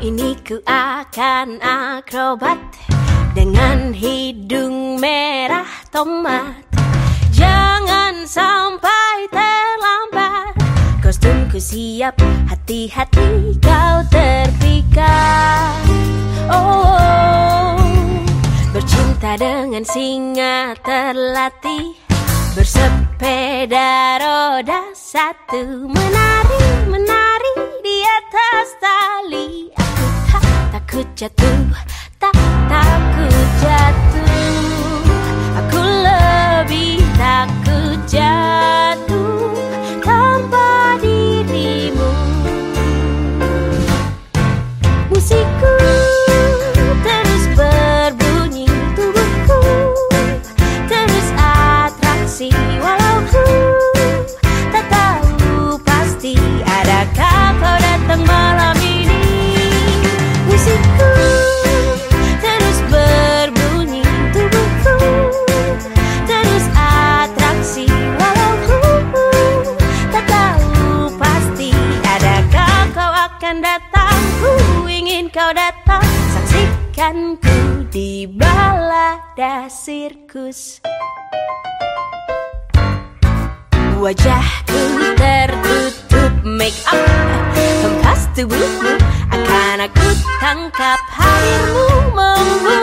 ini ku akan akrobat Dengan hidung merah tomat. Jangan sampai terlambat. Kostumku siap, hati-hati kau terpikat. Oh, bercinta dengan singa terlatih. Bersepeda roda satu Menari, menari ちゃった。Saksikan ku di balada sirkus Wajahku tertutup make up. Kempas tubuhmu akan aku tangkap. Hadirmu membuatku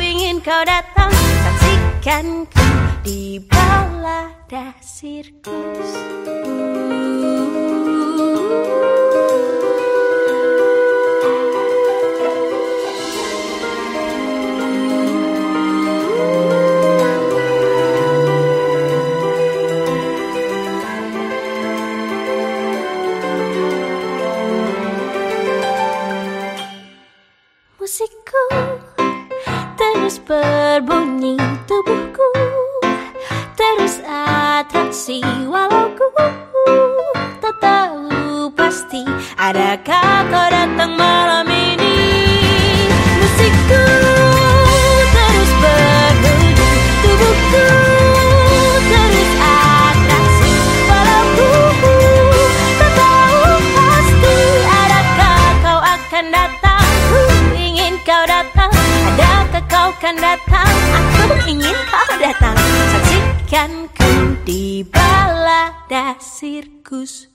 ingin kau datang di balada sirkus berbunyi Tubuhku terus atraksi Walau ku tak tahu pasti Adakah kau Ku di balada sirkus